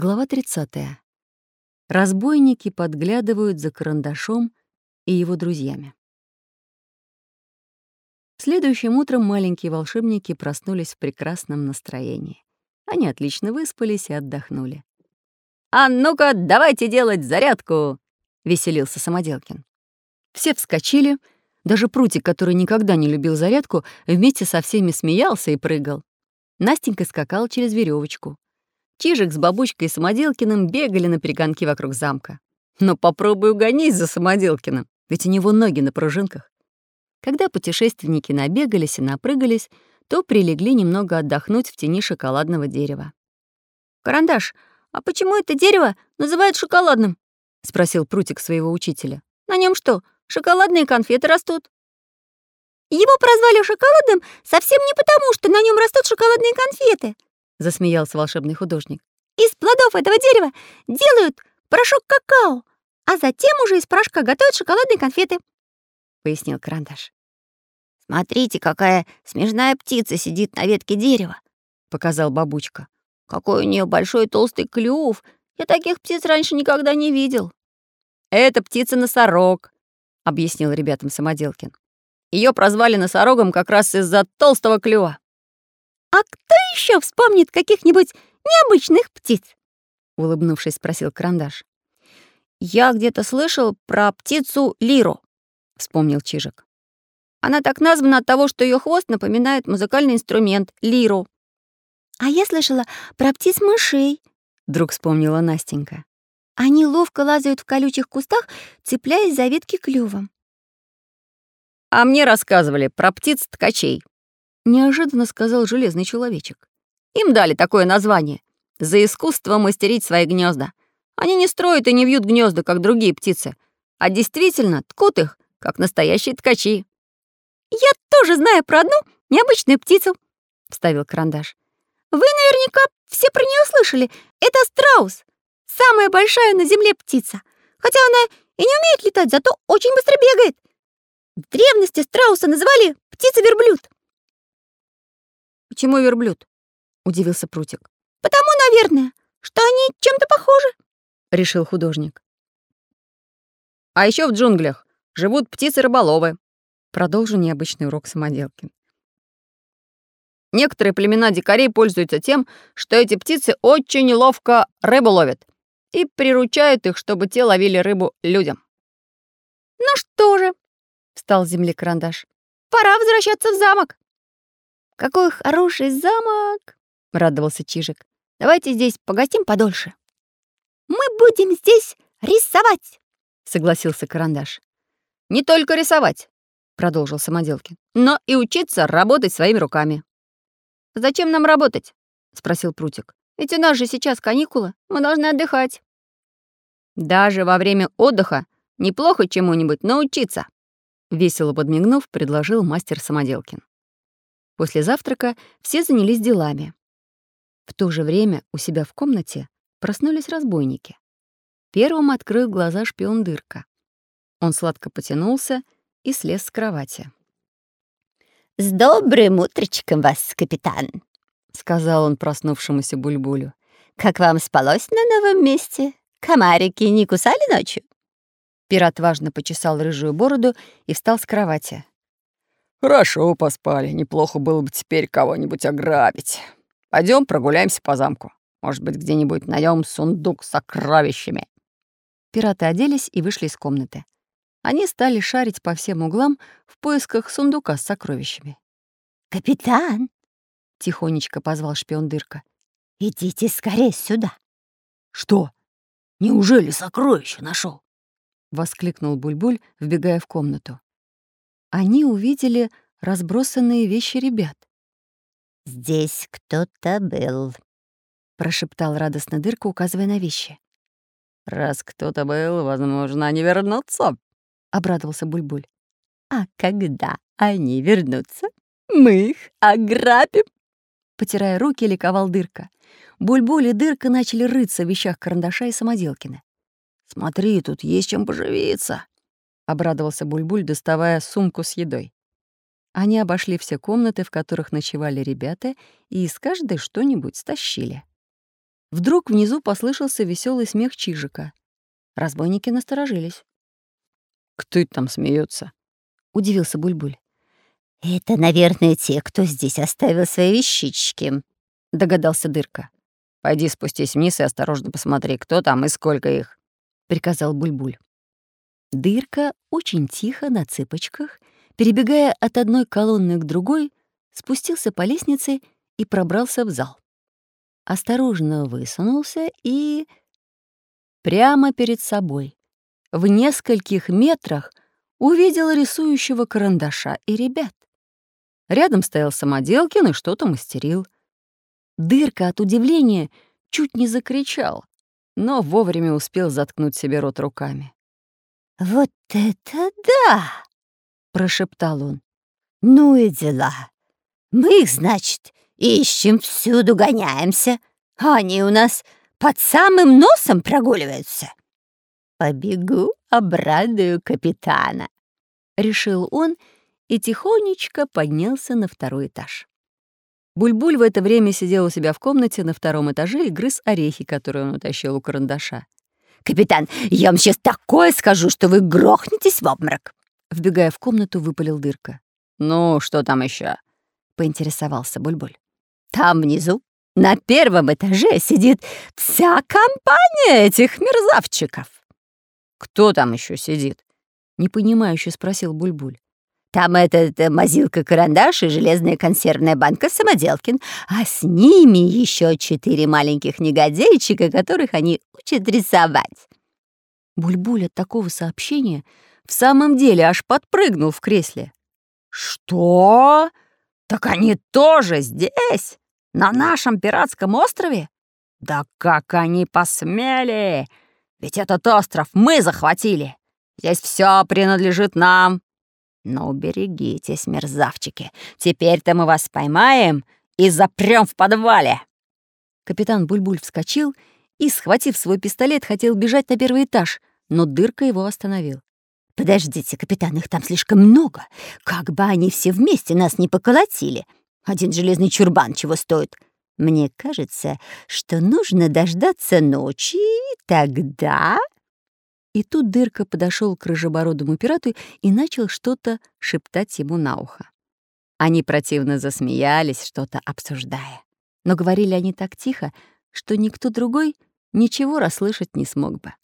Глава 30. Разбойники подглядывают за карандашом и его друзьями. Следующим утром маленькие волшебники проснулись в прекрасном настроении. Они отлично выспались и отдохнули. «А ну-ка, давайте делать зарядку!» — веселился Самоделкин. Все вскочили, даже Прутик, который никогда не любил зарядку, вместе со всеми смеялся и прыгал. Настенька скакал через веревочку. Чижик с бабучкой и Самоделкиным бегали на перегонки вокруг замка. Но попробуй угонись за Самоделкиным, ведь у него ноги на пружинках. Когда путешественники набегались и напрыгались, то прилегли немного отдохнуть в тени шоколадного дерева. «Карандаш, а почему это дерево называют шоколадным?» — спросил Прутик своего учителя. «На нем что, шоколадные конфеты растут?» «Его прозвали шоколадным совсем не потому, что на нем растут шоколадные конфеты», — засмеялся волшебный художник. «Из плодов этого дерева делают порошок какао, а затем уже из порошка готовят шоколадные конфеты», — пояснил Карандаш. «Смотрите, какая смешная птица сидит на ветке дерева», — показал бабучка. «Какой у нее большой толстый клюв! Я таких птиц раньше никогда не видел». «Это птица-носорог», — объяснил ребятам Самоделкин. Ее прозвали носорогом как раз из-за толстого клюва. «А кто еще вспомнит каких-нибудь необычных птиц?» — улыбнувшись, спросил Карандаш. «Я где-то слышал про птицу Лиру», — вспомнил Чижик. «Она так названа от того, что ее хвост напоминает музыкальный инструмент — лиру». «А я слышала про птиц-мышей», — вдруг вспомнила Настенька. «Они ловко лазают в колючих кустах, цепляясь за ветки клювом». «А мне рассказывали про птиц-ткачей», неожиданно сказал железный человечек. Им дали такое название за искусство мастерить свои гнезда. Они не строят и не вьют гнезда, как другие птицы, а действительно ткут их, как настоящие ткачи. «Я тоже знаю про одну необычную птицу», — вставил карандаш. «Вы наверняка все про нее слышали. Это страус, самая большая на земле птица. Хотя она и не умеет летать, зато очень быстро бегает. В древности страуса называли птица-верблюд. «Почему верблюд?» — удивился Прутик. «Потому, наверное, что они чем-то похожи», — решил художник. «А еще в джунглях живут птицы-рыболовы», — продолжил необычный урок самоделки. Некоторые племена дикарей пользуются тем, что эти птицы очень ловко рыбу ловят и приручают их, чтобы те ловили рыбу людям. «Ну что же», — встал с земли карандаш, — «пора возвращаться в замок». «Какой хороший замок!» — радовался Чижик. «Давайте здесь погостим подольше». «Мы будем здесь рисовать!» — согласился Карандаш. «Не только рисовать!» — продолжил Самоделкин. «Но и учиться работать своими руками». «Зачем нам работать?» — спросил Прутик. «Ведь у нас же сейчас каникулы, мы должны отдыхать». «Даже во время отдыха неплохо чему-нибудь научиться», — весело подмигнув, предложил мастер Самоделкин. После завтрака все занялись делами. В то же время у себя в комнате проснулись разбойники. Первым открыл глаза шпион Дырка. Он сладко потянулся и слез с кровати. «С добрым утречком вас, капитан!» — сказал он проснувшемуся Бульбулю. «Как вам спалось на новом месте? Комарики не кусали ночью?» Пират важно почесал рыжую бороду и встал с кровати. «Хорошо поспали. Неплохо было бы теперь кого-нибудь ограбить. Пойдем прогуляемся по замку. Может быть, где-нибудь найдем сундук с сокровищами». Пираты оделись и вышли из комнаты. Они стали шарить по всем углам в поисках сундука с сокровищами. «Капитан!» — тихонечко позвал шпион Дырка. «Идите скорее сюда!» «Что? Неужели сокровище нашел? воскликнул Бульбуль, вбегая в комнату они увидели разбросанные вещи ребят. «Здесь кто-то был», — прошептал радостно Дырка, указывая на вещи. «Раз кто-то был, возможно, они вернутся», — обрадовался Бульбуль. «А когда они вернутся, мы их ограбим», — потирая руки, ликовал Дырка. Бульбуль и Дырка начали рыться в вещах карандаша и самоделкина. «Смотри, тут есть чем поживиться», обрадовался Бульбуль, доставая сумку с едой. Они обошли все комнаты, в которых ночевали ребята, и из каждой что-нибудь стащили. Вдруг внизу послышался веселый смех Чижика. Разбойники насторожились. «Кто это там смеется? удивился Бульбуль. «Это, наверное, те, кто здесь оставил свои вещички», — догадался Дырка. «Пойди спустись вниз и осторожно посмотри, кто там и сколько их», — приказал Бульбуль. Дырка очень тихо на цыпочках, перебегая от одной колонны к другой, спустился по лестнице и пробрался в зал осторожно высунулся и... Прямо перед собой, в нескольких метрах, увидел рисующего карандаша и ребят. Рядом стоял Самоделкин и что-то мастерил. Дырка от удивления чуть не закричал, но вовремя успел заткнуть себе рот руками. «Вот это да!» — прошептал он. «Ну и дела. Мы их, значит, Ищем всюду, гоняемся, а они у нас под самым носом прогуливаются. Побегу, обрадую капитана. Решил он и тихонечко поднялся на второй этаж. Бульбуль в это время сидел у себя в комнате на втором этаже и грыз орехи, которые он утащил у карандаша. «Капитан, я вам сейчас такое скажу, что вы грохнетесь в обморок!» Вбегая в комнату, выпалил дырка. «Ну, что там еще? поинтересовался Бульбуль. Там внизу, на первом этаже, сидит вся компания этих мерзавчиков. Кто там еще сидит? Непонимающе спросил Бульбуль. Там этот э, мазилка-карандаш и железная консервная банка Самоделкин, а с ними еще четыре маленьких негодяйчика, которых они учат рисовать. Бульбуль от такого сообщения в самом деле аж подпрыгнул в кресле. «Что? Так они тоже здесь?» На нашем пиратском острове? Да как они посмели! Ведь этот остров мы захватили. Здесь все принадлежит нам. Но уберегитесь, мерзавчики. Теперь-то мы вас поймаем и запрем в подвале. Капитан Бульбуль вскочил и, схватив свой пистолет, хотел бежать на первый этаж, но дырка его остановил. «Подождите, капитан, их там слишком много. Как бы они все вместе нас не поколотили. Один железный чурбан чего стоит. Мне кажется, что нужно дождаться ночи, тогда...» И тут Дырка подошел к рыжебородому пирату и начал что-то шептать ему на ухо. Они противно засмеялись, что-то обсуждая. Но говорили они так тихо, что никто другой ничего расслышать не смог бы.